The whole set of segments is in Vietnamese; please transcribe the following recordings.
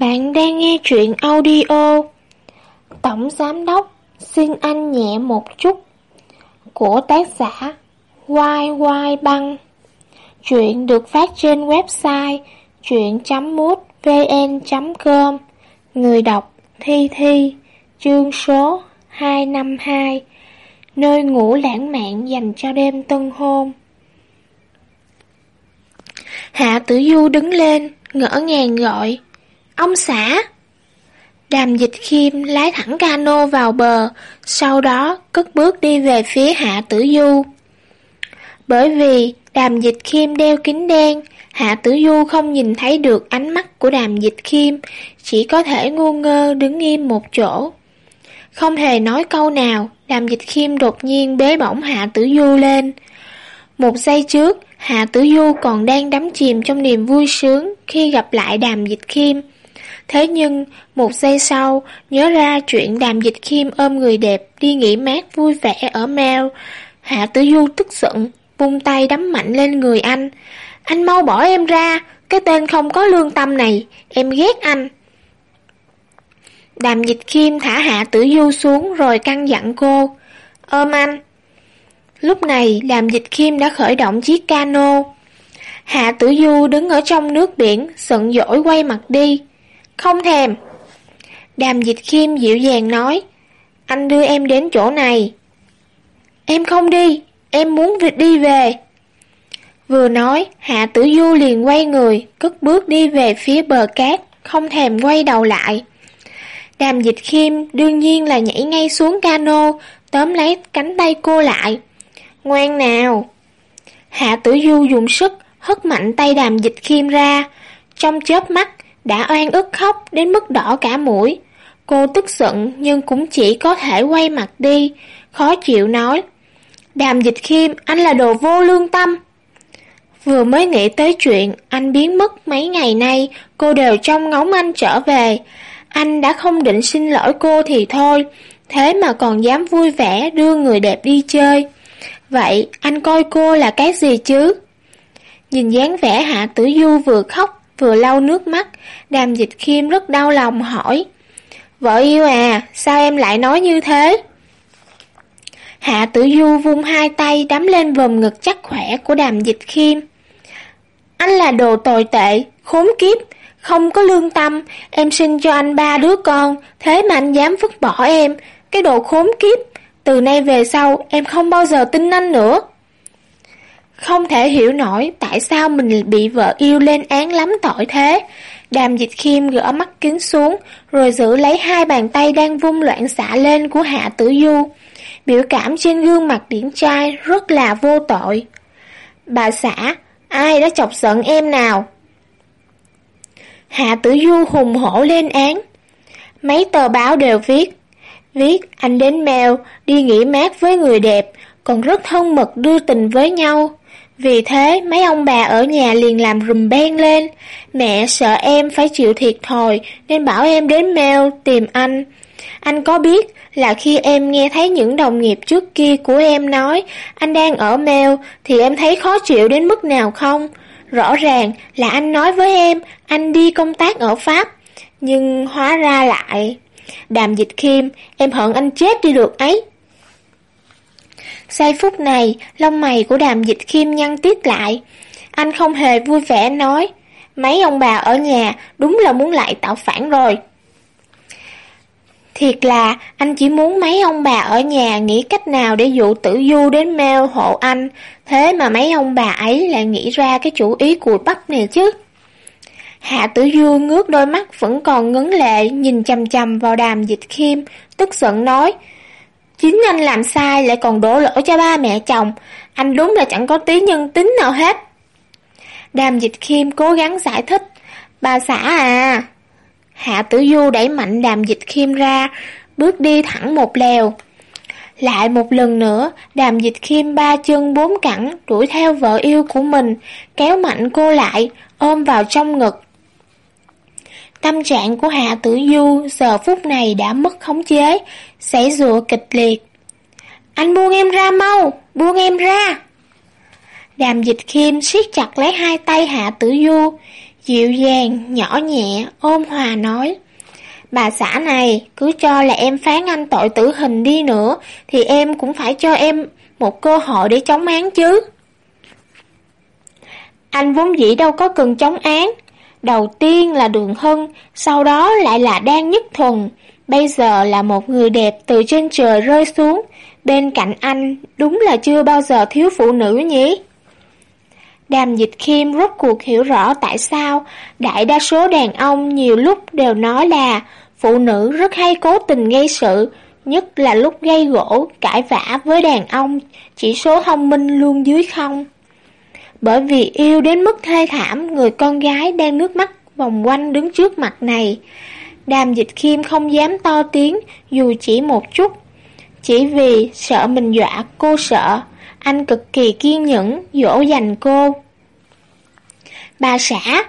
Bạn đang nghe truyện audio. Tổng Giám Đốc xin anh nhẹ một chút. Của tác giả Quai Quai Băng. Truyện được phát trên website truyện.mútvn.com Người đọc Thi Thi Chương số 252 Nơi ngủ lãng mạn dành cho đêm tân hôn. Hạ Tử Du đứng lên, ngỡ ngàng gọi. Ông xã! Đàm dịch khiêm lái thẳng cano vào bờ, sau đó cất bước đi về phía Hạ Tử Du. Bởi vì đàm dịch khiêm đeo kính đen, Hạ Tử Du không nhìn thấy được ánh mắt của đàm dịch khiêm, chỉ có thể ngu ngơ đứng im một chỗ. Không hề nói câu nào, đàm dịch khiêm đột nhiên bế bổng Hạ Tử Du lên. Một giây trước, Hạ Tử Du còn đang đắm chìm trong niềm vui sướng khi gặp lại đàm dịch khiêm. Thế nhưng, một giây sau, nhớ ra chuyện đàm dịch khiêm ôm người đẹp đi nghỉ mát vui vẻ ở Mel. Hạ Tử Du tức giận, vung tay đấm mạnh lên người anh. Anh mau bỏ em ra, cái tên không có lương tâm này, em ghét anh. Đàm dịch khiêm thả Hạ Tử Du xuống rồi căng dặn cô. Ôm anh. Lúc này, đàm dịch khiêm đã khởi động chiếc cano. Hạ Tử Du đứng ở trong nước biển, giận dỗi quay mặt đi. Không thèm. Đàm dịch khiêm dịu dàng nói, anh đưa em đến chỗ này. Em không đi, em muốn việc đi về. Vừa nói, Hạ Tử Du liền quay người, cất bước đi về phía bờ cát, không thèm quay đầu lại. Đàm dịch khiêm đương nhiên là nhảy ngay xuống cano, tóm lấy cánh tay cô lại. Ngoan nào! Hạ Tử Du dùng sức, hất mạnh tay đàm dịch khiêm ra. Trong chớp mắt, đã oan ức khóc đến mức đỏ cả mũi. Cô tức giận nhưng cũng chỉ có thể quay mặt đi, khó chịu nói. Đàm dịch khiêm, anh là đồ vô lương tâm. Vừa mới nghĩ tới chuyện anh biến mất mấy ngày nay, cô đều trông ngóng anh trở về. Anh đã không định xin lỗi cô thì thôi, thế mà còn dám vui vẻ đưa người đẹp đi chơi. Vậy anh coi cô là cái gì chứ? Nhìn dáng vẻ Hạ Tử Du vừa khóc vừa lau nước mắt, đàm dịch khiêm rất đau lòng hỏi. Vợ yêu à, sao em lại nói như thế? Hạ tử du vung hai tay đắm lên vòm ngực chắc khỏe của đàm dịch khiêm. Anh là đồ tồi tệ, khốn kiếp, không có lương tâm, em sinh cho anh ba đứa con, thế mà anh dám vứt bỏ em, cái đồ khốn kiếp, từ nay về sau em không bao giờ tin anh nữa. Không thể hiểu nổi tại sao mình bị vợ yêu lên án lắm tội thế. Đàm dịch khiêm gỡ mắt kính xuống, rồi giữ lấy hai bàn tay đang vung loạn xạ lên của Hạ Tử Du. Biểu cảm trên gương mặt điển trai rất là vô tội. Bà xã, ai đã chọc giận em nào? Hạ Tử Du hùng hổ lên án. Mấy tờ báo đều viết. Viết anh đến mèo đi nghỉ mát với người đẹp, còn rất thân mật đưa tình với nhau. Vì thế, mấy ông bà ở nhà liền làm rùm beng lên. Mẹ sợ em phải chịu thiệt thòi, nên bảo em đến mail tìm anh. Anh có biết là khi em nghe thấy những đồng nghiệp trước kia của em nói anh đang ở mail thì em thấy khó chịu đến mức nào không? Rõ ràng là anh nói với em anh đi công tác ở Pháp, nhưng hóa ra lại... Đàm dịch khiêm, em hận anh chết đi được ấy. Giây phút này, lông mày của đàm dịch khiêm nhăn tiết lại. Anh không hề vui vẻ nói, mấy ông bà ở nhà đúng là muốn lại tạo phản rồi. Thiệt là anh chỉ muốn mấy ông bà ở nhà nghĩ cách nào để dụ tử du đến mail hộ anh, thế mà mấy ông bà ấy lại nghĩ ra cái chủ ý cùi bắp này chứ. Hạ tử du ngước đôi mắt vẫn còn ngấn lệ nhìn chầm chầm vào đàm dịch khiêm, tức giận nói, Chính anh làm sai lại còn đổ lỗi cho ba mẹ chồng, anh đúng là chẳng có tí nhân tính nào hết. Đàm dịch khiêm cố gắng giải thích, bà xã à. Hạ tử du đẩy mạnh đàm dịch khiêm ra, bước đi thẳng một lèo. Lại một lần nữa, đàm dịch khiêm ba chân bốn cẳng đuổi theo vợ yêu của mình, kéo mạnh cô lại, ôm vào trong ngực. Tâm trạng của Hạ Tử Du giờ phút này đã mất khống chế, xảy rụa kịch liệt. Anh buông em ra mau, buông em ra. Đàm dịch khiêm siết chặt lấy hai tay Hạ Tử Du, Dịu dàng, nhỏ nhẹ, ôn hòa nói. Bà xã này, cứ cho là em phán anh tội tử hình đi nữa, thì em cũng phải cho em một cơ hội để chống án chứ. Anh vốn dĩ đâu có cần chống án. Đầu tiên là Đường Hân, sau đó lại là Đan Nhất Thuần. Bây giờ là một người đẹp từ trên trời rơi xuống. Bên cạnh anh đúng là chưa bao giờ thiếu phụ nữ nhỉ? Đàm dịch khiêm rốt cuộc hiểu rõ tại sao đại đa số đàn ông nhiều lúc đều nói là phụ nữ rất hay cố tình gây sự, nhất là lúc gây gỗ, cãi vã với đàn ông, chỉ số thông minh luôn dưới không. Bởi vì yêu đến mức thê thảm người con gái đang nước mắt vòng quanh đứng trước mặt này. Đàm dịch khiêm không dám to tiếng dù chỉ một chút. Chỉ vì sợ mình dọa cô sợ, anh cực kỳ kiên nhẫn dỗ dành cô. Bà xã,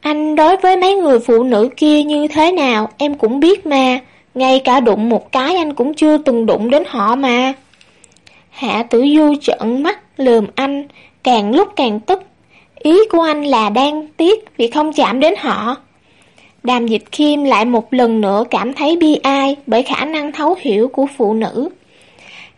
anh đối với mấy người phụ nữ kia như thế nào em cũng biết mà, ngay cả đụng một cái anh cũng chưa từng đụng đến họ mà. Hạ tử du trợn mắt lườm anh, càng lúc càng tức. Ý của anh là đang tiếc vì không chạm đến họ. Đàm dịch khiêm lại một lần nữa cảm thấy bi ai bởi khả năng thấu hiểu của phụ nữ.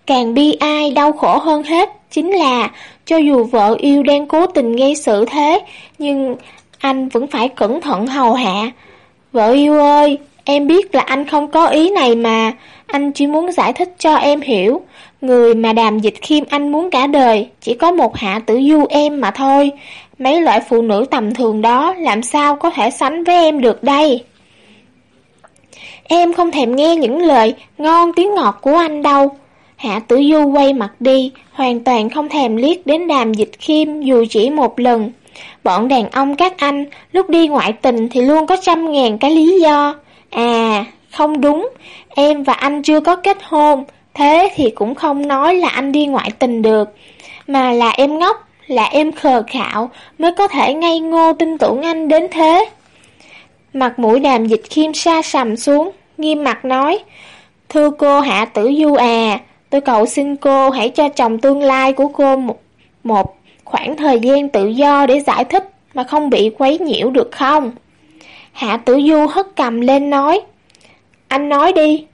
Càng bi ai đau khổ hơn hết chính là cho dù vợ yêu đang cố tình gây sự thế, nhưng anh vẫn phải cẩn thận hầu hạ. Vợ yêu ơi, em biết là anh không có ý này mà, anh chỉ muốn giải thích cho em hiểu. Người mà đàm dịch khiêm anh muốn cả đời, chỉ có một hạ tử du em mà thôi. Mấy loại phụ nữ tầm thường đó làm sao có thể sánh với em được đây? Em không thèm nghe những lời ngon tiếng ngọt của anh đâu. Hạ tử du quay mặt đi, hoàn toàn không thèm liếc đến đàm dịch khiêm dù chỉ một lần. Bọn đàn ông các anh, lúc đi ngoại tình thì luôn có trăm ngàn cái lý do. À, không đúng, em và anh chưa có kết hôn, thế thì cũng không nói là anh đi ngoại tình được. Mà là em ngốc, là em khờ khạo mới có thể ngây ngô tin tưởng anh đến thế. Mặt mũi đàm dịch khiêm sa sầm xuống, nghiêm mặt nói, Thưa cô Hạ Tử Du à, tôi cầu xin cô hãy cho chồng tương lai của cô một, một khoảng thời gian tự do để giải thích mà không bị quấy nhiễu được không? Hạ Tử Du hất cầm lên nói, anh nói đi.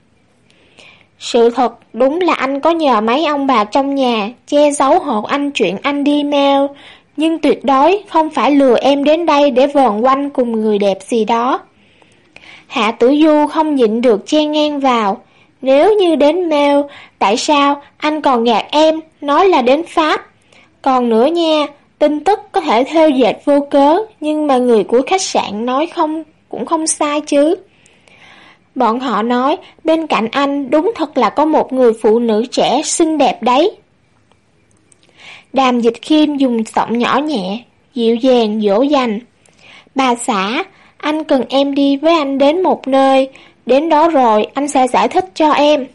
Sự thật đúng là anh có nhờ mấy ông bà trong nhà che giấu hộ anh chuyện anh đi mail, nhưng tuyệt đối không phải lừa em đến đây để vờn quanh cùng người đẹp gì đó. Hạ Tử Du không nhịn được che ngang vào. Nếu như đến mail, tại sao anh còn gạt em, nói là đến Pháp? Còn nữa nha, tin tức có thể theo dệt vô cớ, nhưng mà người của khách sạn nói không cũng không sai chứ. Bọn họ nói, bên cạnh anh đúng thật là có một người phụ nữ trẻ xinh đẹp đấy. Đàm dịch khiêm dùng giọng nhỏ nhẹ, dịu dàng, dỗ dành. Bà xã, anh cần em đi với anh đến một nơi, đến đó rồi anh sẽ giải thích cho em.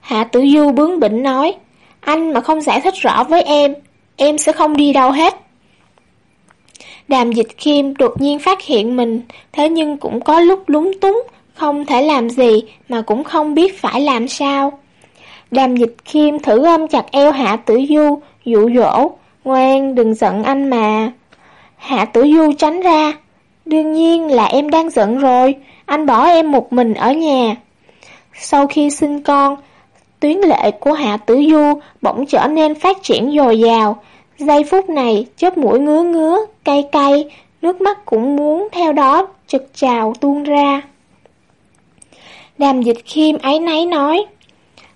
Hạ Tử Du bướng bỉnh nói, anh mà không giải thích rõ với em, em sẽ không đi đâu hết. Đàm dịch khiêm đột nhiên phát hiện mình, thế nhưng cũng có lúc lúng túng, không thể làm gì mà cũng không biết phải làm sao. Đàm dịch khiêm thử ôm chặt eo Hạ Tử Du, dụ dỗ, ngoan đừng giận anh mà. Hạ Tử Du tránh ra, đương nhiên là em đang giận rồi, anh bỏ em một mình ở nhà. Sau khi sinh con, tuyến lệ của Hạ Tử Du bỗng trở nên phát triển dồi dào. Giây phút này, chớp mũi ngứa ngứa, cay cay, nước mắt cũng muốn theo đó trực trào tuôn ra. Đàm dịch khiêm ấy nấy nói,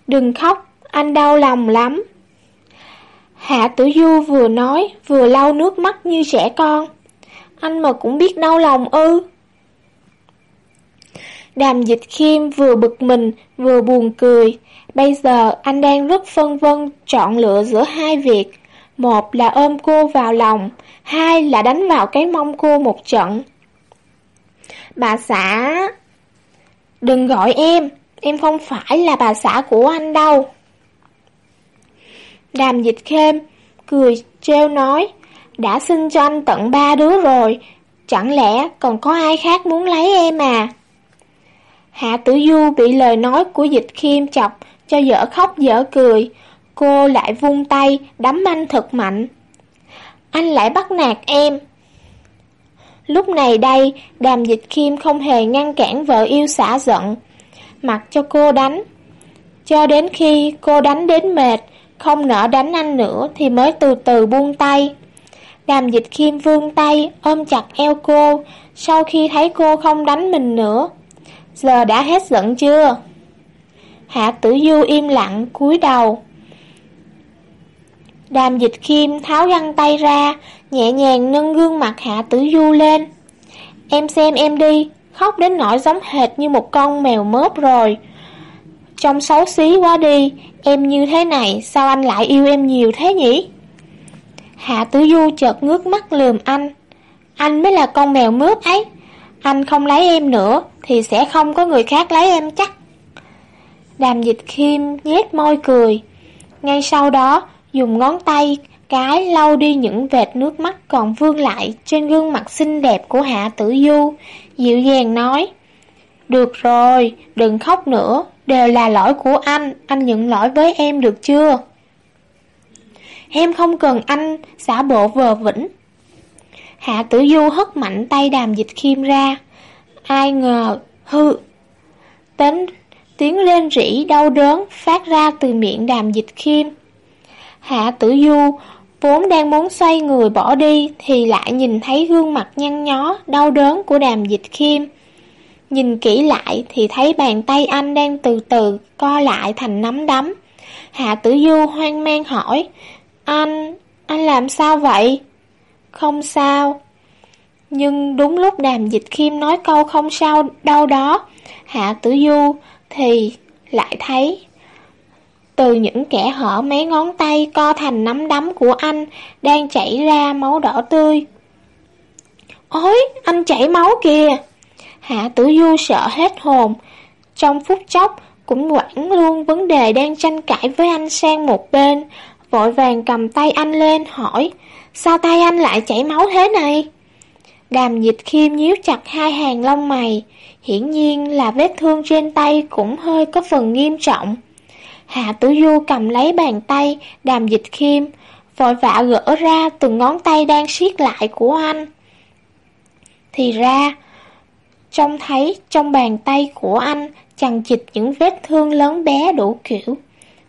đừng khóc, anh đau lòng lắm. Hạ tử du vừa nói, vừa lau nước mắt như trẻ con. Anh mà cũng biết đau lòng ư. Đàm dịch khiêm vừa bực mình, vừa buồn cười. Bây giờ anh đang rất phân vân chọn lựa giữa hai việc. Một là ôm cô vào lòng, hai là đánh vào cái mông cô một trận. Bà xã... Đừng gọi em, em không phải là bà xã của anh đâu. Đàm dịch khêm, cười treo nói, đã sinh cho anh tận ba đứa rồi, chẳng lẽ còn có ai khác muốn lấy em à? Hạ tử du bị lời nói của dịch khiêm chọc, cho dở khóc dở cười, cô lại vung tay, đấm anh thật mạnh. Anh lại bắt nạt em. Lúc này đây, đàm dịch kim không hề ngăn cản vợ yêu xả giận, mặc cho cô đánh. Cho đến khi cô đánh đến mệt, không nỡ đánh anh nữa thì mới từ từ buông tay. Đàm dịch kim vương tay, ôm chặt eo cô, sau khi thấy cô không đánh mình nữa. Giờ đã hết giận chưa? Hạ tử du im lặng, cúi đầu. Đàm dịch kim tháo găng tay ra, nhẹ nhàng nâng gương mặt Hạ tử du lên. Em xem em đi, khóc đến nỗi giống hệt như một con mèo mớp rồi. Trông xấu xí quá đi, em như thế này, sao anh lại yêu em nhiều thế nhỉ? Hạ Tử Du chợt ngước mắt lườm anh. Anh mới là con mèo mướp ấy. Anh không lấy em nữa, thì sẽ không có người khác lấy em chắc. Đàm dịch khiêm nhét môi cười. Ngay sau đó, dùng ngón tay cái lau đi những vệt nước mắt còn vương lại trên gương mặt xinh đẹp của Hạ Tử Du, dịu dàng nói. Được rồi, đừng khóc nữa, đều là lỗi của anh, anh nhận lỗi với em được chưa? Em không cần anh xả bộ vờ vĩnh. Hạ tử du hất mạnh tay đàm dịch khiêm ra. Ai ngờ, hư. Tính, tiếng lên rỉ đau đớn phát ra từ miệng đàm dịch khiêm. Hạ tử du vốn đang muốn xoay người bỏ đi thì lại nhìn thấy gương mặt nhăn nhó, đau đớn của đàm dịch khiêm. Nhìn kỹ lại thì thấy bàn tay anh đang từ từ co lại thành nắm đấm. Hạ tử du hoang mang hỏi, anh, anh làm sao vậy? Không sao. Nhưng đúng lúc đàm dịch khiêm nói câu không sao đâu đó, Hạ tử du thì lại thấy từ những kẻ hở mấy ngón tay co thành nắm đấm của anh đang chảy ra máu đỏ tươi. Ôi, anh chảy máu kìa! Hạ tử du sợ hết hồn. Trong phút chốc, cũng quản luôn vấn đề đang tranh cãi với anh sang một bên, vội vàng cầm tay anh lên hỏi, sao tay anh lại chảy máu thế này? Đàm dịch khiêm nhíu chặt hai hàng lông mày, hiển nhiên là vết thương trên tay cũng hơi có phần nghiêm trọng. Hạ tử du cầm lấy bàn tay, đàm dịch khiêm, vội vã gỡ ra từng ngón tay đang siết lại của anh. Thì ra, trông thấy trong bàn tay của anh chằng chịt những vết thương lớn bé đủ kiểu.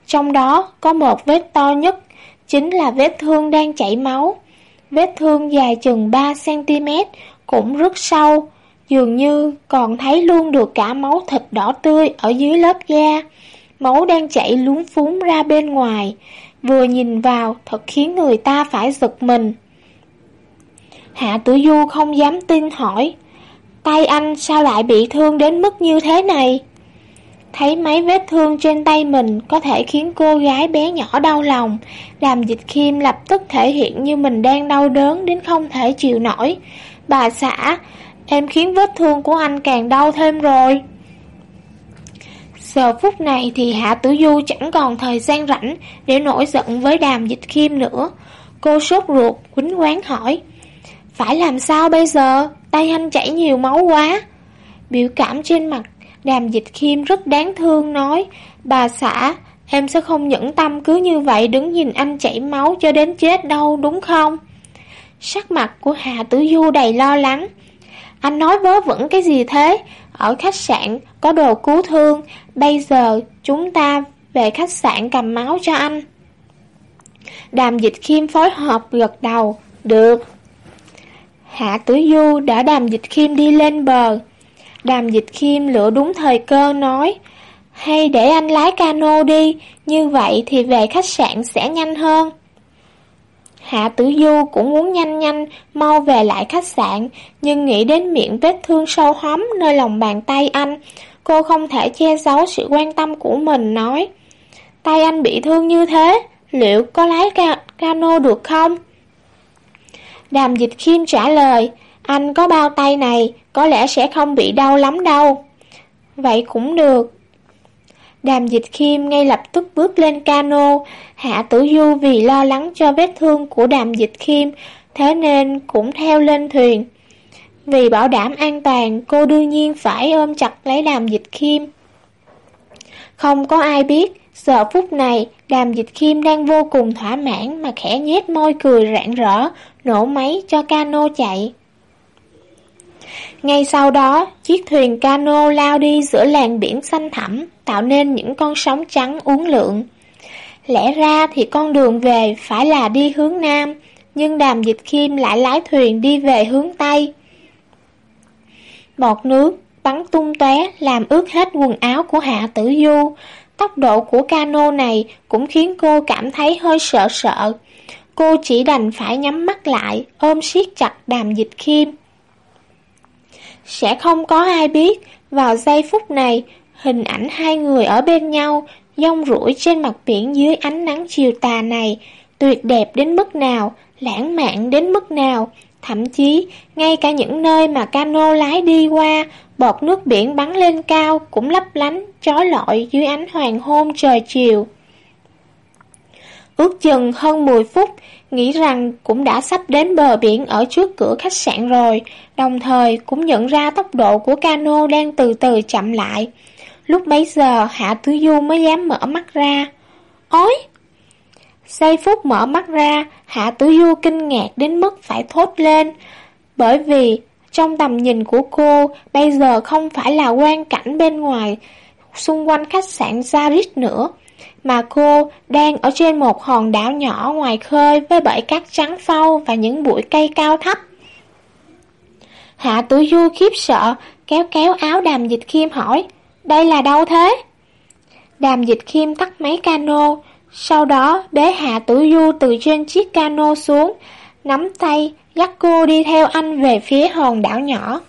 Trong đó có một vết to nhất, chính là vết thương đang chảy máu. Vết thương dài chừng 3cm, cũng rất sâu, dường như còn thấy luôn được cả máu thịt đỏ tươi ở dưới lớp da. Máu đang chảy lúng phúng ra bên ngoài, vừa nhìn vào thật khiến người ta phải giật mình. Hạ tử du không dám tin hỏi, tay anh sao lại bị thương đến mức như thế này? Thấy mấy vết thương trên tay mình có thể khiến cô gái bé nhỏ đau lòng, làm dịch khiêm lập tức thể hiện như mình đang đau đớn đến không thể chịu nổi. Bà xã, em khiến vết thương của anh càng đau thêm rồi. Giờ phút này thì Hạ Tử Du chẳng còn thời gian rảnh để nổi giận với đàm dịch khiêm nữa. Cô sốt ruột, quýnh quán hỏi. Phải làm sao bây giờ? Tay anh chảy nhiều máu quá. Biểu cảm trên mặt Đàm dịch khiêm rất đáng thương nói, bà xã, em sẽ không nhẫn tâm cứ như vậy đứng nhìn anh chảy máu cho đến chết đâu, đúng không? Sắc mặt của Hà Tử Du đầy lo lắng. Anh nói vớ vẩn cái gì thế? Ở khách sạn có đồ cứu thương, bây giờ chúng ta về khách sạn cầm máu cho anh. Đàm dịch khiêm phối hợp gật đầu, được. Hạ Tử Du đã đàm dịch khiêm đi lên bờ. Đàm dịch khiêm lựa đúng thời cơ nói Hay để anh lái cano đi Như vậy thì về khách sạn sẽ nhanh hơn Hạ tử du cũng muốn nhanh nhanh Mau về lại khách sạn, Nhưng nghĩ đến miệng vết thương sâu hóm Nơi lòng bàn tay anh, Cô không thể che giấu sự quan tâm của mình, nói, Tay anh bị thương như thế, Liệu có lái ca cano được không? Đàm dịch khiêm trả lời, Anh có bao tay này, có lẽ sẽ không bị đau lắm đâu. Vậy cũng được. Đàm dịch khiêm ngay lập tức bước lên cano, Hạ Tử Du vì lo lắng cho vết thương của đàm dịch khiêm, thế nên cũng theo lên thuyền. Vì bảo đảm an toàn, cô đương nhiên phải ôm chặt lấy đàm dịch khiêm. Không có ai biết, giờ phút này, đàm dịch khiêm đang vô cùng thỏa mãn mà khẽ nhếch môi cười rạng rỡ, nổ máy cho cano chạy. Ngay sau đó, chiếc thuyền cano lao đi giữa làn biển xanh thẳm, tạo nên những con sóng trắng uốn lượn. Lẽ ra thì con đường về phải là đi hướng Nam, nhưng đàm dịch khiêm lại lái thuyền đi về hướng Tây. Bọt nước bắn tung tóe làm ướt hết quần áo của Hạ Tử Du. Tốc độ của cano này cũng khiến cô cảm thấy hơi sợ sợ. Cô chỉ đành phải nhắm mắt lại, ôm siết chặt đàm dịch khiêm. Sẽ không có ai biết, vào giây phút này, hình ảnh hai người ở bên nhau, dông rủi trên mặt biển dưới ánh nắng chiều tà này, tuyệt đẹp đến mức nào, lãng mạn đến mức nào, thậm chí ngay cả những nơi mà cano lái đi qua, bọt nước biển bắn lên cao cũng lấp lánh, chói lọi dưới ánh hoàng hôn trời chiều. Ước chừng hơn 10 phút, nghĩ rằng cũng đã sắp đến bờ biển ở trước cửa khách sạn rồi, đồng thời cũng nhận ra tốc độ của cano đang từ từ chậm lại. Lúc bấy giờ Hạ Tứ Du mới dám mở mắt ra. Ôi! Giây phút mở mắt ra, Hạ Tử Du kinh ngạc đến mức phải thốt lên, bởi vì trong tầm nhìn của cô bây giờ không phải là quan cảnh bên ngoài, xung quanh khách sạn Zarit nữa, mà cô đang ở trên một hòn đảo nhỏ ngoài khơi với bãi cát trắng phau và những bụi cây cao thấp. Hạ Tử Du khiếp sợ, kéo kéo áo đàm dịch khiêm hỏi, đây là đâu thế? Đàm dịch khiêm tắt máy cano, sau đó bế Hạ Tử Du từ trên chiếc cano xuống, nắm tay, dắt cô đi theo anh về phía hòn đảo nhỏ.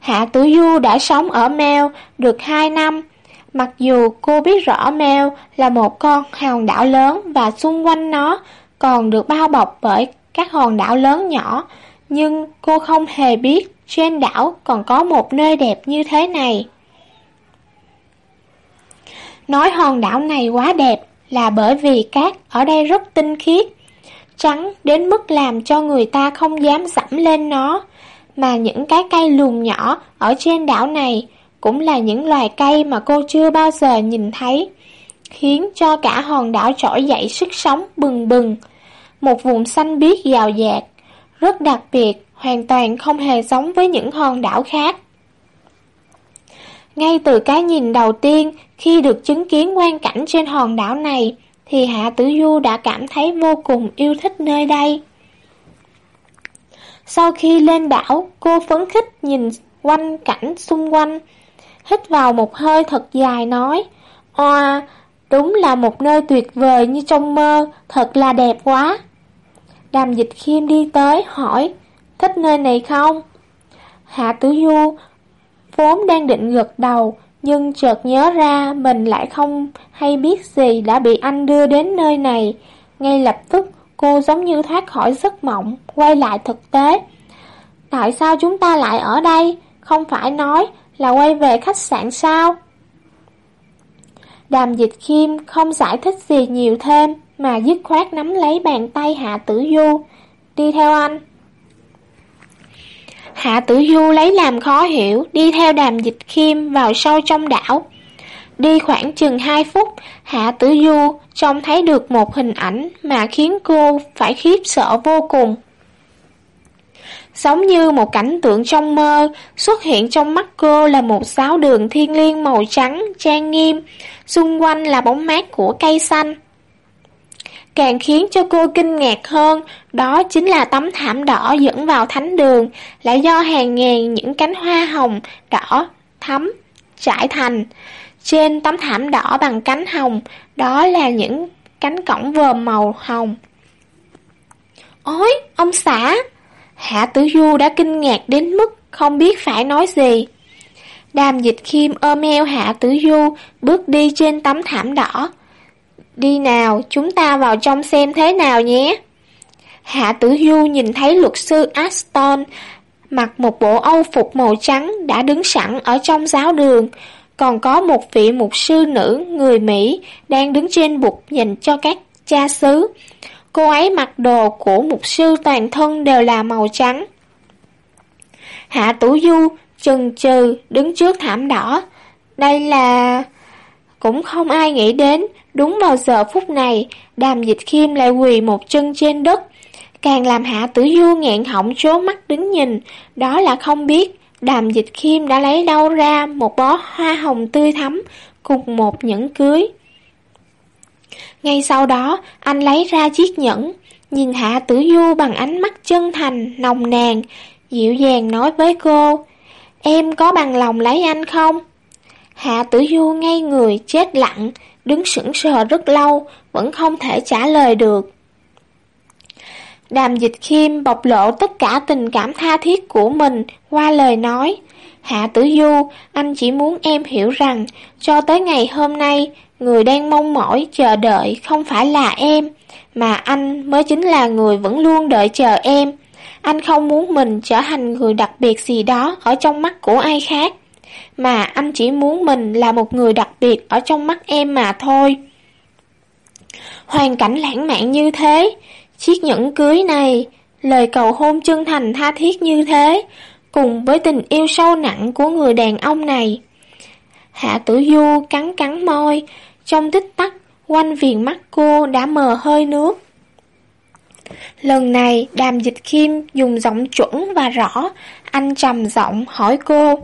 Hạ Tử Du đã sống ở Mel được 2 năm, mặc dù cô biết rõ Mel là một con hòn đảo lớn và xung quanh nó còn được bao bọc bởi các hòn đảo lớn nhỏ, nhưng cô không hề biết trên đảo còn có một nơi đẹp như thế này. Nói hòn đảo này quá đẹp là bởi vì cát ở đây rất tinh khiết, trắng đến mức làm cho người ta không dám dẫm lên nó, mà những cái cây lùn nhỏ ở trên đảo này cũng là những loài cây mà cô chưa bao giờ nhìn thấy, khiến cho cả hòn đảo trỗi dậy sức sống bừng bừng. Một vùng xanh biếc giàu dạt, rất đặc biệt, hoàn toàn không hề giống với những hòn đảo khác. Ngay từ cái nhìn đầu tiên, khi được chứng kiến quan cảnh trên hòn đảo này, thì Hạ Tử Du đã cảm thấy vô cùng yêu thích nơi đây. Sau khi lên đảo, cô phấn khích nhìn quanh cảnh xung quanh, hít vào một hơi thật dài nói, Oa, đúng là một nơi tuyệt vời như trong mơ, thật là đẹp quá. Đàm dịch khiêm đi tới, hỏi, thích nơi này không? Hạ Tử Du vốn đang định gật đầu, nhưng chợt nhớ ra mình lại không hay biết gì đã bị anh đưa đến nơi này. Ngay lập tức, cô giống như thoát khỏi giấc mộng, quay lại thực tế. Tại sao chúng ta lại ở đây? Không phải nói là quay về khách sạn sao? Đàm dịch khiêm không giải thích gì nhiều thêm, mà dứt khoát nắm lấy bàn tay Hạ Tử Du. Đi theo anh. Hạ Tử Du lấy làm khó hiểu, đi theo đàm dịch khiêm vào sâu trong đảo. Đi khoảng chừng 2 phút, Hạ Tử Du trông thấy được một hình ảnh mà khiến cô phải khiếp sợ vô cùng. Giống như một cảnh tượng trong mơ, xuất hiện trong mắt cô là một giáo đường thiên liêng màu trắng, trang nghiêm, xung quanh là bóng mát của cây xanh. Càng khiến cho cô kinh ngạc hơn, đó chính là tấm thảm đỏ dẫn vào thánh đường, lại do hàng ngàn những cánh hoa hồng, đỏ, thắm, trải thành. Trên tấm thảm đỏ bằng cánh hồng, đó là những cánh cổng vòm màu hồng. Ôi, ông xã! Hạ Tử Du đã kinh ngạc đến mức không biết phải nói gì. Đàm dịch khiêm ôm eo Hạ Tử Du, bước đi trên tấm thảm đỏ. Đi nào, chúng ta vào trong xem thế nào nhé. Hạ Tử Du nhìn thấy luật sư Aston mặc một bộ âu phục màu trắng đã đứng sẵn ở trong giáo đường. Còn có một vị mục sư nữ người Mỹ đang đứng trên bục nhìn cho các cha xứ. Cô ấy mặc đồ của mục sư toàn thân đều là màu trắng. Hạ Tử Du chừng chừ đứng trước thảm đỏ. Đây là... Cũng không ai nghĩ đến, đúng vào giờ phút này, đàm dịch khiêm lại quỳ một chân trên đất. Càng làm Hạ Tử Du nghẹn họng chố mắt đứng nhìn, đó là không biết Đàm Dịch Khiêm đã lấy đâu ra một bó hoa hồng tươi thắm cùng một nhẫn cưới. Ngay sau đó, anh lấy ra chiếc nhẫn, nhìn Hạ Tử Du bằng ánh mắt chân thành, nồng nàn, dịu dàng nói với cô, em có bằng lòng lấy anh không? Hạ Tử Du ngay người chết lặng, đứng sững sờ rất lâu, vẫn không thể trả lời được. Đàm dịch khiêm bộc lộ tất cả tình cảm tha thiết của mình qua lời nói. Hạ tử du, anh chỉ muốn em hiểu rằng, cho tới ngày hôm nay, người đang mong mỏi chờ đợi không phải là em, mà anh mới chính là người vẫn luôn đợi chờ em. Anh không muốn mình trở thành người đặc biệt gì đó ở trong mắt của ai khác, mà anh chỉ muốn mình là một người đặc biệt ở trong mắt em mà thôi. Hoàn cảnh lãng mạn như thế, chiếc nhẫn cưới này, lời cầu hôn chân thành tha thiết như thế, cùng với tình yêu sâu nặng của người đàn ông này. Hạ tử du cắn cắn môi, trong tích tắc, quanh viền mắt cô đã mờ hơi nước. Lần này, đàm dịch khiêm dùng giọng chuẩn và rõ, anh trầm giọng hỏi cô,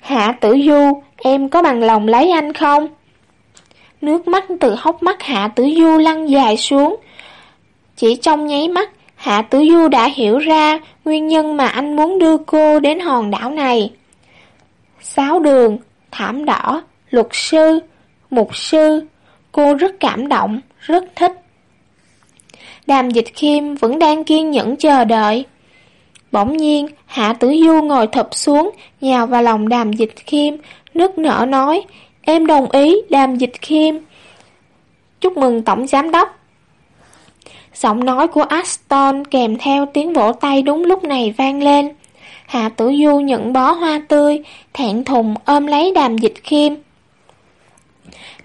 Hạ tử du, em có bằng lòng lấy anh không? Nước mắt từ hốc mắt Hạ tử du lăn dài xuống. Chỉ trong nháy mắt, Hạ tử du đã hiểu ra nguyên nhân mà anh muốn đưa cô đến hòn đảo này. Sáu đường, thảm đỏ, luật sư, mục sư, cô rất cảm động, rất thích. Đàm dịch khiêm vẫn đang kiên nhẫn chờ đợi. Bỗng nhiên, Hạ Tử Du ngồi thập xuống, nhào vào lòng đàm dịch khiêm, nước nở nói, em đồng ý đàm dịch khiêm. Chúc mừng Tổng Giám Đốc. Giọng nói của Aston kèm theo tiếng vỗ tay đúng lúc này vang lên. Hạ Tử Du nhận bó hoa tươi, thẹn thùng ôm lấy đàm dịch khiêm.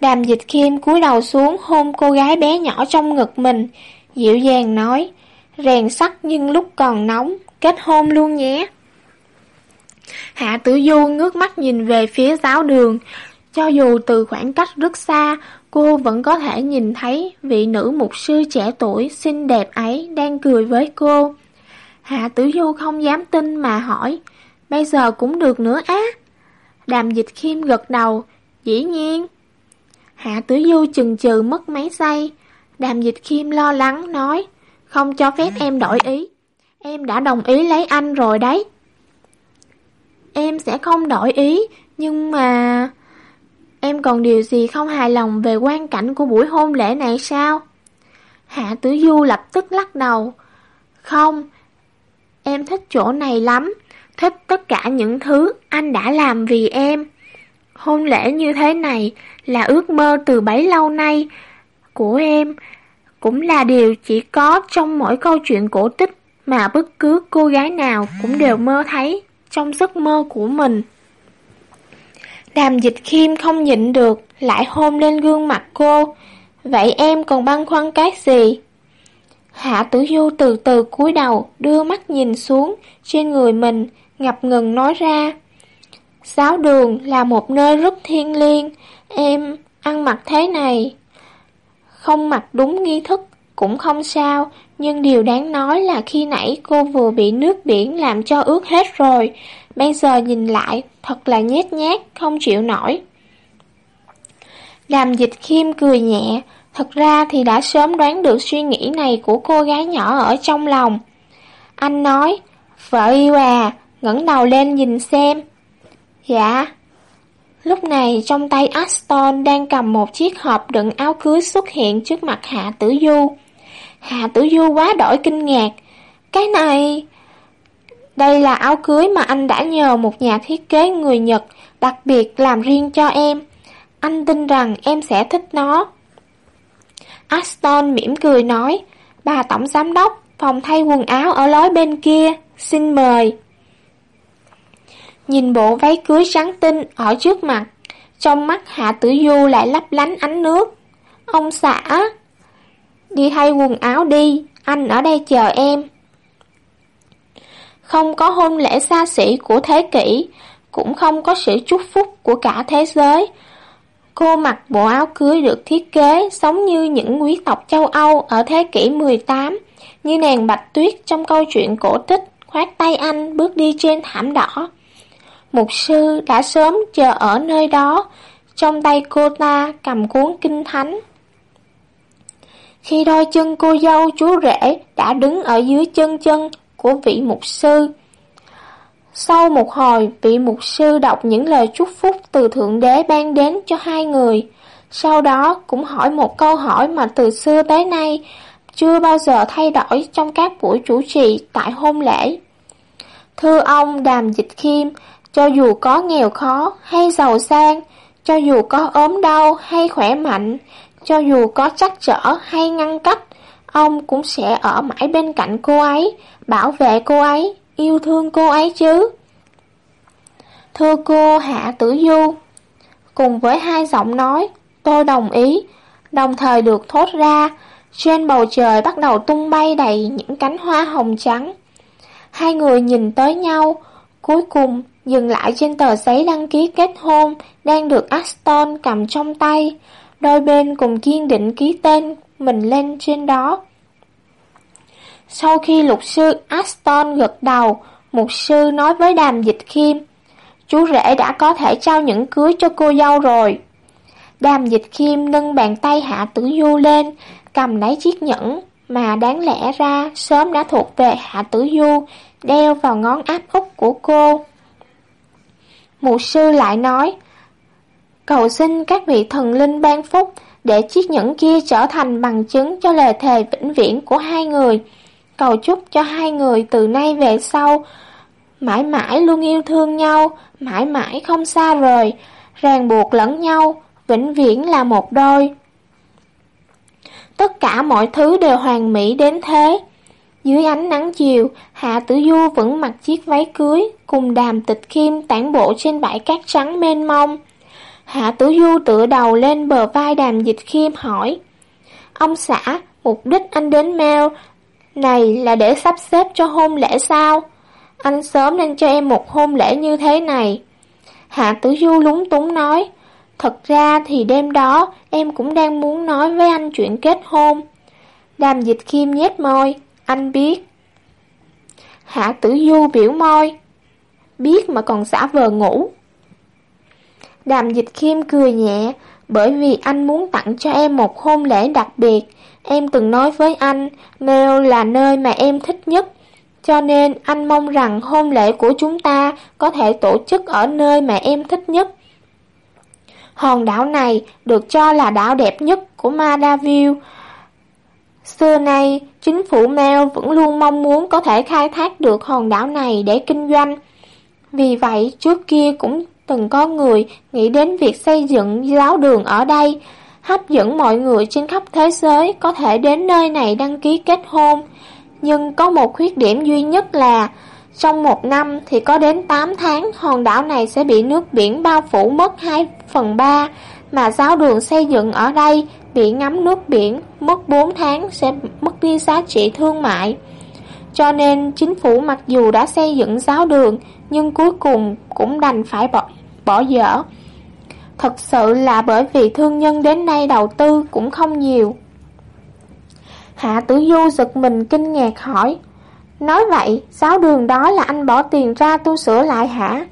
Đàm dịch khiêm cúi đầu xuống hôn cô gái bé nhỏ trong ngực mình, dịu dàng nói, rèn sắt nhưng lúc còn nóng, kết hôn luôn nhé. Hạ tử du ngước mắt nhìn về phía giáo đường, cho dù từ khoảng cách rất xa, cô vẫn có thể nhìn thấy vị nữ mục sư trẻ tuổi xinh đẹp ấy đang cười với cô. Hạ tử du không dám tin mà hỏi, bây giờ cũng được nữa á. Đàm dịch khiêm gật đầu, dĩ nhiên. Hạ Tứ du chừng chừ mất mấy giây, đàm dịch khiêm lo lắng nói, không cho phép em đổi ý. Em đã đồng ý lấy anh rồi đấy. Em sẽ không đổi ý, nhưng mà... Em còn điều gì không hài lòng về quan cảnh của buổi hôn lễ này sao? Hạ Tử Du lập tức lắc đầu. Không, em thích chỗ này lắm, thích tất cả những thứ anh đã làm vì em. Hôn lễ như thế này là ước mơ từ bấy lâu nay của em, cũng là điều chỉ có trong mỗi câu chuyện cổ tích mà bất cứ cô gái nào cũng đều mơ thấy trong giấc mơ của mình. Đàm dịch khiêm không nhịn được, lại hôn lên gương mặt cô. Vậy em còn băn khoăn cái gì? Hạ tử du từ từ cúi đầu, đưa mắt nhìn xuống trên người mình, ngập ngừng nói ra. Giáo đường là một nơi rất thiêng liêng, em ăn mặc thế này. Không mặc đúng nghi thức cũng không sao, nhưng điều đáng nói là khi nãy cô vừa bị nước biển làm cho ướt hết rồi, bây giờ nhìn lại thật là nhét nhát, không chịu nổi. Đàm dịch khiêm cười nhẹ, thật ra thì đã sớm đoán được suy nghĩ này của cô gái nhỏ ở trong lòng. Anh nói, vợ yêu à, ngẩng đầu lên nhìn xem. Dạ. Lúc này trong tay Aston đang cầm một chiếc hộp đựng áo cưới xuất hiện trước mặt Hạ Tử Du. Hạ Tử Du quá đổi kinh ngạc. Cái này... Đây là áo cưới mà anh đã nhờ một nhà thiết kế người Nhật đặc biệt làm riêng cho em. Anh tin rằng em sẽ thích nó. Aston mỉm cười nói, bà tổng giám đốc, phòng thay quần áo ở lối bên kia, xin mời. Nhìn bộ váy cưới trắng tinh ở trước mặt, trong mắt Hạ Tử Du lại lấp lánh ánh nước. Ông xã, Đi thay quần áo đi, anh ở đây chờ em. Không có hôn lễ xa xỉ của thế kỷ, cũng không có sự chúc phúc của cả thế giới. Cô mặc bộ áo cưới được thiết kế giống như những quý tộc châu Âu ở thế kỷ 18, như nàng Bạch Tuyết trong câu chuyện cổ tích, khoát tay anh bước đi trên thảm đỏ. Mục sư đã sớm chờ ở nơi đó, trong tay cô ta cầm cuốn kinh thánh. Khi đôi chân cô dâu chú rể đã đứng ở dưới chân chân của vị mục sư. Sau một hồi, vị mục sư đọc những lời chúc phúc từ Thượng Đế ban đến cho hai người. Sau đó cũng hỏi một câu hỏi mà từ xưa tới nay chưa bao giờ thay đổi trong các buổi chủ trì tại hôn lễ. Thưa ông Đàm Dịch Khiêm, cho dù có nghèo khó hay giàu sang, cho dù có ốm đau hay khỏe mạnh, cho dù có chắc trở hay ngăn cách, ông cũng sẽ ở mãi bên cạnh cô ấy, bảo vệ cô ấy, yêu thương cô ấy chứ. Thưa cô Hạ Tử Du, cùng với hai giọng nói, tôi đồng ý, đồng thời được thốt ra, trên bầu trời bắt đầu tung bay đầy những cánh hoa hồng trắng. Hai người nhìn tới nhau, cuối cùng dừng lại trên tờ giấy đăng ký kết hôn đang được Aston cầm trong tay. Đôi bên cùng kiên định ký tên mình lên trên đó. Sau khi luật sư Aston gật đầu, mục sư nói với đàm dịch khiêm, chú rể đã có thể trao những cưới cho cô dâu rồi. Đàm dịch khiêm nâng bàn tay hạ tử du lên, cầm lấy chiếc nhẫn mà đáng lẽ ra sớm đã thuộc về hạ tử du, đeo vào ngón áp út của cô. Mục sư lại nói, cầu xin các vị thần linh ban phúc để chiếc nhẫn kia trở thành bằng chứng cho lời thề vĩnh viễn của hai người. Cầu chúc cho hai người từ nay về sau, mãi mãi luôn yêu thương nhau, mãi mãi không xa rời, ràng buộc lẫn nhau, vĩnh viễn là một đôi. Tất cả mọi thứ đều hoàn mỹ đến thế. Dưới ánh nắng chiều, Hạ Tử Du vẫn mặc chiếc váy cưới, cùng đàm tịch khiêm tản bộ trên bãi cát trắng mênh mông. Hạ Tử Du tựa đầu lên bờ vai đàm dịch khiêm hỏi. Ông xã, mục đích anh đến mail này là để sắp xếp cho hôn lễ sao? Anh sớm nên cho em một hôn lễ như thế này. Hạ Tử Du lúng túng nói. Thật ra thì đêm đó em cũng đang muốn nói với anh chuyện kết hôn. Đàm dịch khiêm nhét môi, anh biết. Hạ tử du biểu môi, biết mà còn xả vờ ngủ. Đàm dịch khiêm cười nhẹ, bởi vì anh muốn tặng cho em một hôn lễ đặc biệt. Em từng nói với anh, Mel là nơi mà em thích nhất. Cho nên anh mong rằng hôn lễ của chúng ta có thể tổ chức ở nơi mà em thích nhất. Hòn đảo này được cho là đảo đẹp nhất của Madaville. Xưa nay, chính phủ Mel vẫn luôn mong muốn có thể khai thác được hòn đảo này để kinh doanh. Vì vậy, trước kia cũng từng có người nghĩ đến việc xây dựng giáo đường ở đây, hấp dẫn mọi người trên khắp thế giới có thể đến nơi này đăng ký kết hôn. Nhưng có một khuyết điểm duy nhất là trong một năm thì có đến 8 tháng hòn đảo này sẽ bị nước biển bao phủ mất 2 phần 3, mà giáo đường xây dựng ở đây bị ngắm nước biển mất 4 tháng sẽ mất đi giá trị thương mại. Cho nên chính phủ mặc dù đã xây dựng giáo đường nhưng cuối cùng cũng đành phải bỏ, bỏ dở. Thật sự là bởi vì thương nhân đến nay đầu tư cũng không nhiều. Hạ Tử Du giật mình kinh ngạc hỏi Nói vậy, giáo đường đó là anh bỏ tiền ra tu sửa lại hả?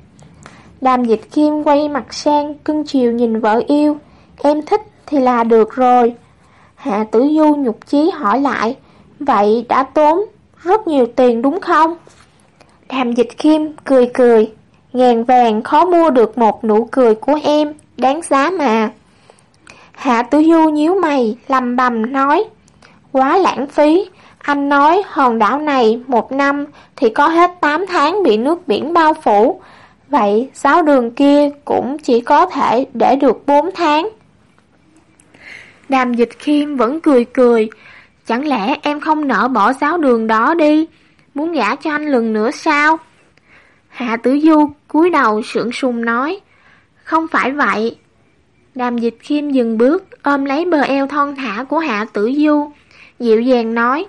Đàm dịch kim quay mặt sang, cưng chiều nhìn vợ yêu. Em thích thì là được rồi. Hạ tử du nhục chí hỏi lại. Vậy đã tốn rất nhiều tiền đúng không? Đàm dịch kim cười cười. Ngàn vàng khó mua được một nụ cười của em, đáng giá mà. Hạ tử du nhíu mày, lầm bầm nói. Quá lãng phí, anh nói hòn đảo này một năm thì có hết 8 tháng bị nước biển bao phủ. Vậy giáo đường kia cũng chỉ có thể để được 4 tháng. Đàm dịch khiêm vẫn cười cười. Chẳng lẽ em không nỡ bỏ giáo đường đó đi? Muốn gả cho anh lần nữa sao? Hạ tử du cúi đầu sượng sùng nói. Không phải vậy. Đàm dịch khiêm dừng bước, ôm lấy bờ eo thon thả của Hạ tử du. Dịu dàng nói.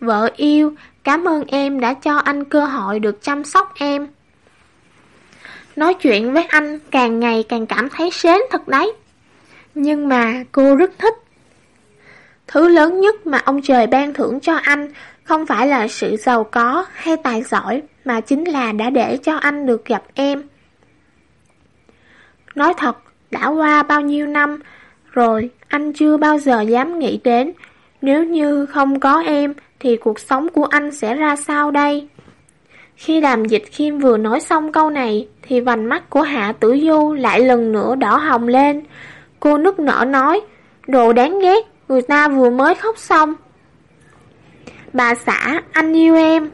Vợ yêu, cảm ơn em đã cho anh cơ hội được chăm sóc em. Nói chuyện với anh càng ngày càng cảm thấy sến thật đấy. Nhưng mà cô rất thích. Thứ lớn nhất mà ông trời ban thưởng cho anh không phải là sự giàu có hay tài giỏi, mà chính là đã để cho anh được gặp em. Nói thật, đã qua bao nhiêu năm rồi, anh chưa bao giờ dám nghĩ đến, nếu như không có em thì cuộc sống của anh sẽ ra sao đây? Khi đàm dịch khiêm vừa nói xong câu này thì vành mắt của Hạ Tử Du lại lần nữa đỏ hồng lên. Cô nức nở nói, đồ đáng ghét, người ta vừa mới khóc xong. Bà xã, anh yêu em.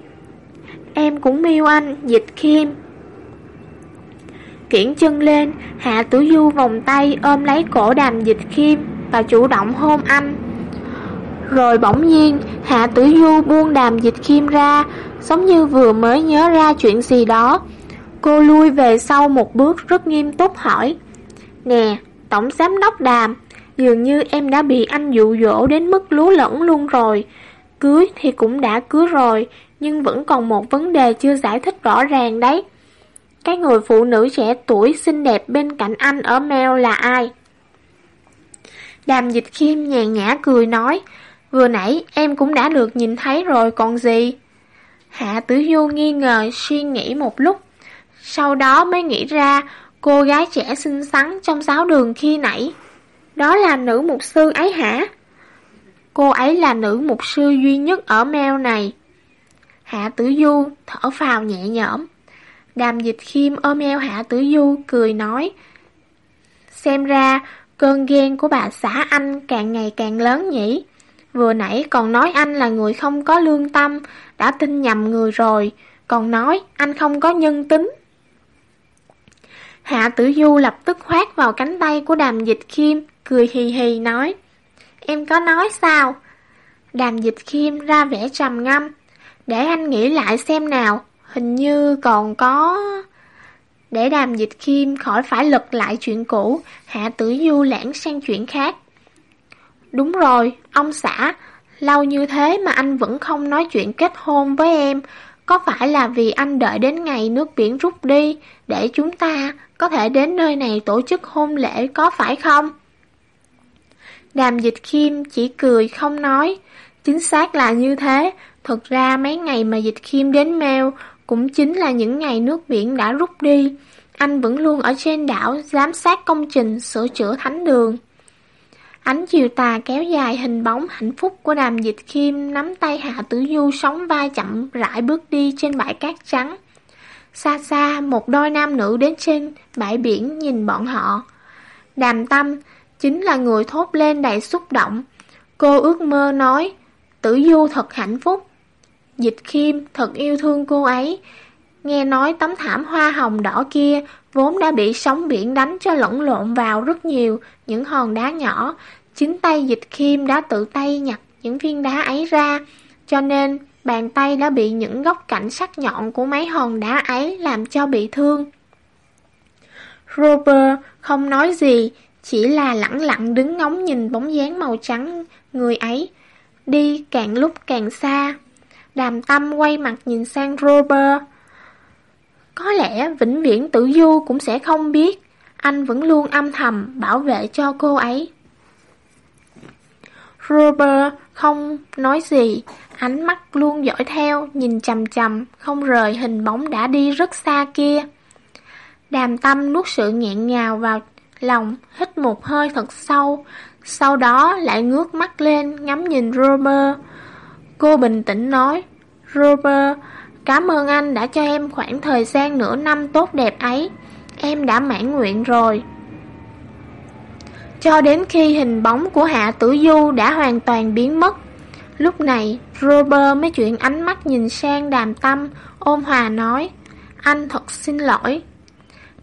Em cũng yêu anh, dịch khiêm. Kiển chân lên, Hạ Tử Du vòng tay ôm lấy cổ đàm dịch khiêm và chủ động hôn anh. Rồi bỗng nhiên, Hạ Tử Du buông đàm dịch khiêm ra, giống như vừa mới nhớ ra chuyện gì đó. Cô lui về sau một bước rất nghiêm túc hỏi. Nè, Tổng Giám Đốc Đàm, dường như em đã bị anh dụ dỗ đến mức lú lẫn luôn rồi. Cưới thì cũng đã cưới rồi, nhưng vẫn còn một vấn đề chưa giải thích rõ ràng đấy. Cái người phụ nữ trẻ tuổi xinh đẹp bên cạnh anh ở Mel là ai? Đàm dịch khiêm nhàn nhã cười nói, vừa nãy em cũng đã được nhìn thấy rồi còn gì? Hạ Tử Du nghi ngờ suy nghĩ một lúc, sau đó mới nghĩ ra cô gái trẻ xinh xắn trong giáo đường khi nãy. Đó là nữ mục sư ấy hả? Cô ấy là nữ mục sư duy nhất ở meo này. Hạ Tử Du thở phào nhẹ nhõm. Đàm dịch khiêm ôm eo Hạ Tử Du cười nói, Xem ra cơn ghen của bà xã anh càng ngày càng lớn nhỉ Vừa nãy còn nói anh là người không có lương tâm, Đã tin nhầm người rồi Còn nói anh không có nhân tính Hạ Tử Du lập tức khoát vào cánh tay của đàm dịch khiêm Cười hì hì nói Em có nói sao? Đàm dịch khiêm ra vẻ trầm ngâm Để anh nghĩ lại xem nào Hình như còn có... Để đàm dịch khiêm khỏi phải lật lại chuyện cũ, Hạ Tử Du lãng sang chuyện khác. Đúng rồi, ông xã, lâu như thế mà anh vẫn không nói chuyện kết hôn với em, có phải là vì anh đợi đến ngày nước biển rút đi, để chúng ta có thể đến nơi này tổ chức hôn lễ có phải không? Đàm dịch khiêm chỉ cười không nói, chính xác là như thế, Thật ra mấy ngày mà dịch khiêm đến mail cũng chính là những ngày nước biển đã rút đi, anh vẫn luôn ở trên đảo giám sát công trình sửa chữa thánh đường. Ánh chiều tà kéo dài hình bóng hạnh phúc của đàm dịch khiêm nắm tay Hạ Tử Du sóng vai chậm rãi bước đi trên bãi cát trắng. Xa xa, một đôi nam nữ đến trên bãi biển nhìn bọn họ. Đàm tâm chính là người thốt lên đầy xúc động. Cô ước mơ nói, Tử Du thật hạnh phúc. Dịch khiêm thật yêu thương cô ấy. Nghe nói tấm thảm hoa hồng đỏ kia vốn đã bị sóng biển đánh cho lẫn lộn vào rất nhiều những hòn đá nhỏ. Chính tay dịch khiêm đã tự tay nhặt những viên đá ấy ra, cho nên bàn tay đã bị những góc cạnh sắc nhọn của mấy hòn đá ấy làm cho bị thương. Robert không nói gì, chỉ là lặng lặng đứng ngóng nhìn bóng dáng màu trắng người ấy, đi càng lúc càng xa. Đàm tâm quay mặt nhìn sang Robert. Có lẽ vĩnh viễn tử du cũng sẽ không biết, anh vẫn luôn âm thầm bảo vệ cho cô ấy. Robert không nói gì, ánh mắt luôn dõi theo, nhìn chầm chầm, không rời hình bóng đã đi rất xa kia. Đàm tâm nuốt sự nghẹn ngào vào lòng, hít một hơi thật sâu, sau đó lại ngước mắt lên ngắm nhìn Robert. Cô bình tĩnh nói, Robert, cảm ơn anh đã cho em khoảng thời gian nửa năm tốt đẹp ấy. Em đã mãn nguyện rồi. Cho đến khi hình bóng của Hạ Tử Du đã hoàn toàn biến mất. Lúc này, Robert mới chuyển ánh mắt nhìn sang đàm tâm, ôm hòa nói, anh thật xin lỗi.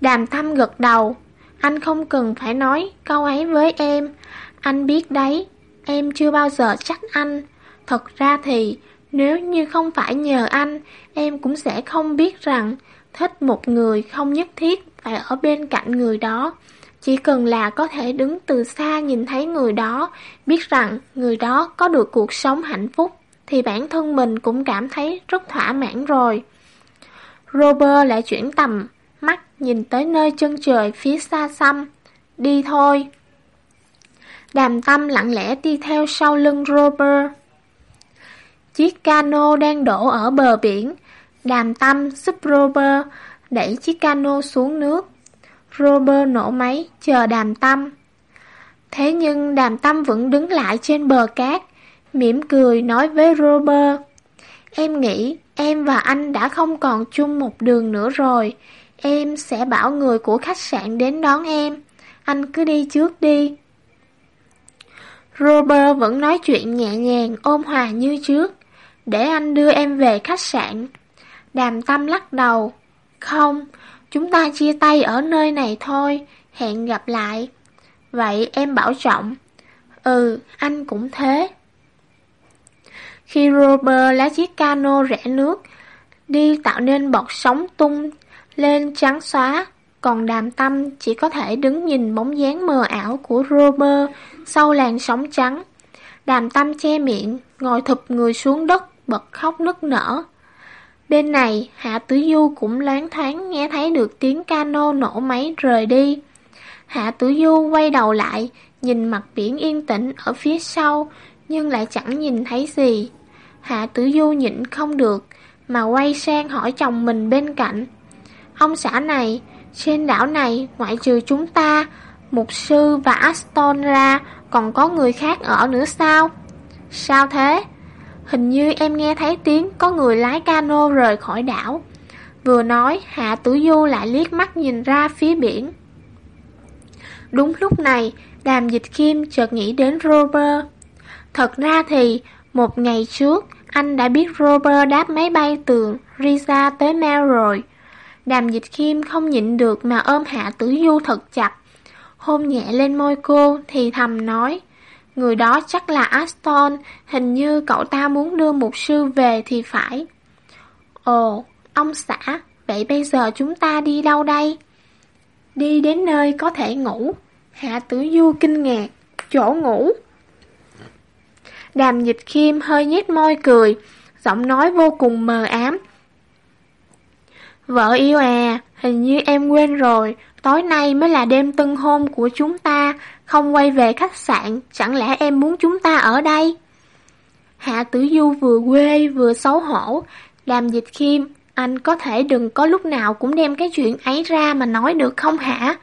Đàm tâm gật đầu, anh không cần phải nói câu ấy với em, anh biết đấy, em chưa bao giờ trách anh. Thật ra thì, nếu như không phải nhờ anh, em cũng sẽ không biết rằng thích một người không nhất thiết phải ở bên cạnh người đó. Chỉ cần là có thể đứng từ xa nhìn thấy người đó, biết rằng người đó có được cuộc sống hạnh phúc, thì bản thân mình cũng cảm thấy rất thỏa mãn rồi. Robert lại chuyển tầm, mắt nhìn tới nơi chân trời phía xa xăm. Đi thôi. Đàm tâm lặng lẽ đi theo sau lưng Robert. Chiếc cano đang đổ ở bờ biển. Đàm tâm giúp Robert đẩy chiếc cano xuống nước. Robert nổ máy, chờ đàm tâm. Thế nhưng đàm tâm vẫn đứng lại trên bờ cát, mỉm cười nói với Robert. Em nghĩ em và anh đã không còn chung một đường nữa rồi. Em sẽ bảo người của khách sạn đến đón em. Anh cứ đi trước đi. Robert vẫn nói chuyện nhẹ nhàng, ôn hòa như trước. Để anh đưa em về khách sạn. Đàm tâm lắc đầu. Không, chúng ta chia tay ở nơi này thôi. Hẹn gặp lại. Vậy em bảo trọng. Ừ, anh cũng thế. Khi Robert lá chiếc cano rẽ nước, đi tạo nên bọt sóng tung lên trắng xóa, còn đàm tâm chỉ có thể đứng nhìn bóng dáng mờ ảo của Robert sau làn sóng trắng. Đàm tâm che miệng, ngồi thụp người xuống đất, bật khóc nức nở. Bên này, Hạ Tử Du cũng loáng thoáng nghe thấy được tiếng cano nổ máy rời đi. Hạ Tử Du quay đầu lại, nhìn mặt biển yên tĩnh ở phía sau, nhưng lại chẳng nhìn thấy gì. Hạ Tử Du nhịn không được, mà quay sang hỏi chồng mình bên cạnh. Ông xã này, trên đảo này, ngoại trừ chúng ta, mục sư và Aston ra, còn có người khác ở nữa sao? Sao thế? Hình như em nghe thấy tiếng có người lái cano rời khỏi đảo. Vừa nói, Hạ Tử Du lại liếc mắt nhìn ra phía biển. Đúng lúc này, đàm dịch kim chợt nghĩ đến Robert. Thật ra thì, một ngày trước, anh đã biết Robert đáp máy bay từ risa tới Mel rồi. Đàm dịch kim không nhịn được mà ôm Hạ Tử Du thật chặt. Hôn nhẹ lên môi cô thì thầm nói. Người đó chắc là Aston, hình như cậu ta muốn đưa mục sư về thì phải. Ồ, ông xã, vậy bây giờ chúng ta đi đâu đây? Đi đến nơi có thể ngủ. Hạ tử du kinh ngạc, chỗ ngủ. Đàm dịch khiêm hơi nhếch môi cười, giọng nói vô cùng mờ ám. Vợ yêu à, hình như em quên rồi, tối nay mới là đêm tân hôn của chúng ta, không quay về khách sạn, chẳng lẽ em muốn chúng ta ở đây? Hạ tử du vừa quê vừa xấu hổ, làm dịch khiêm, anh có thể đừng có lúc nào cũng đem cái chuyện ấy ra mà nói được không hả?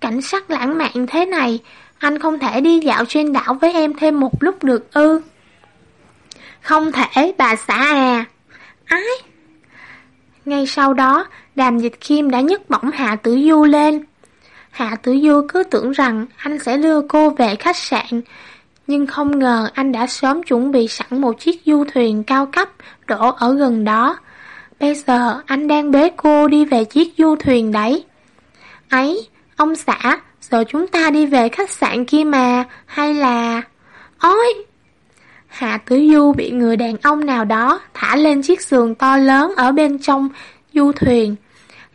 Cảnh sắc lãng mạn thế này, anh không thể đi dạo trên đảo với em thêm một lúc được ư. Không thể, bà xã à. Ái! Ngay sau đó, đàm dịch khiêm đã nhấc bổng Hạ Tử Du lên. Hạ Tử Du cứ tưởng rằng anh sẽ đưa cô về khách sạn, nhưng không ngờ anh đã sớm chuẩn bị sẵn một chiếc du thuyền cao cấp đổ ở gần đó. Bây giờ anh đang bế cô đi về chiếc du thuyền đấy. Ấy, ông xã, giờ chúng ta đi về khách sạn kia mà, hay là... Ôi! Hạ Tử Du bị người đàn ông nào đó thả lên chiếc giường to lớn ở bên trong du thuyền.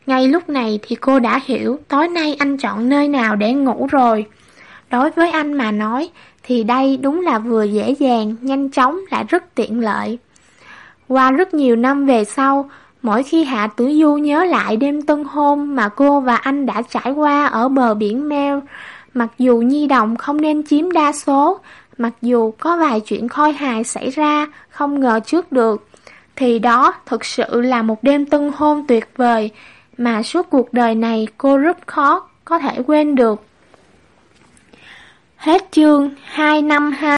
Ngay lúc này thì cô đã hiểu tối nay anh chọn nơi nào để ngủ rồi. Đối với anh mà nói thì đây đúng là vừa dễ dàng, nhanh chóng lại rất tiện lợi. Qua rất nhiều năm về sau, mỗi khi Hạ Tử Du nhớ lại đêm tân hôn mà cô và anh đã trải qua ở bờ biển Mel, mặc dù nhi đồng không nên chiếm đa số, mặc dù có vài chuyện khôi hài xảy ra không ngờ trước được, thì đó thực sự là một đêm tân hôn tuyệt vời mà suốt cuộc đời này, cô rất khó có thể quên được. Hết chương 252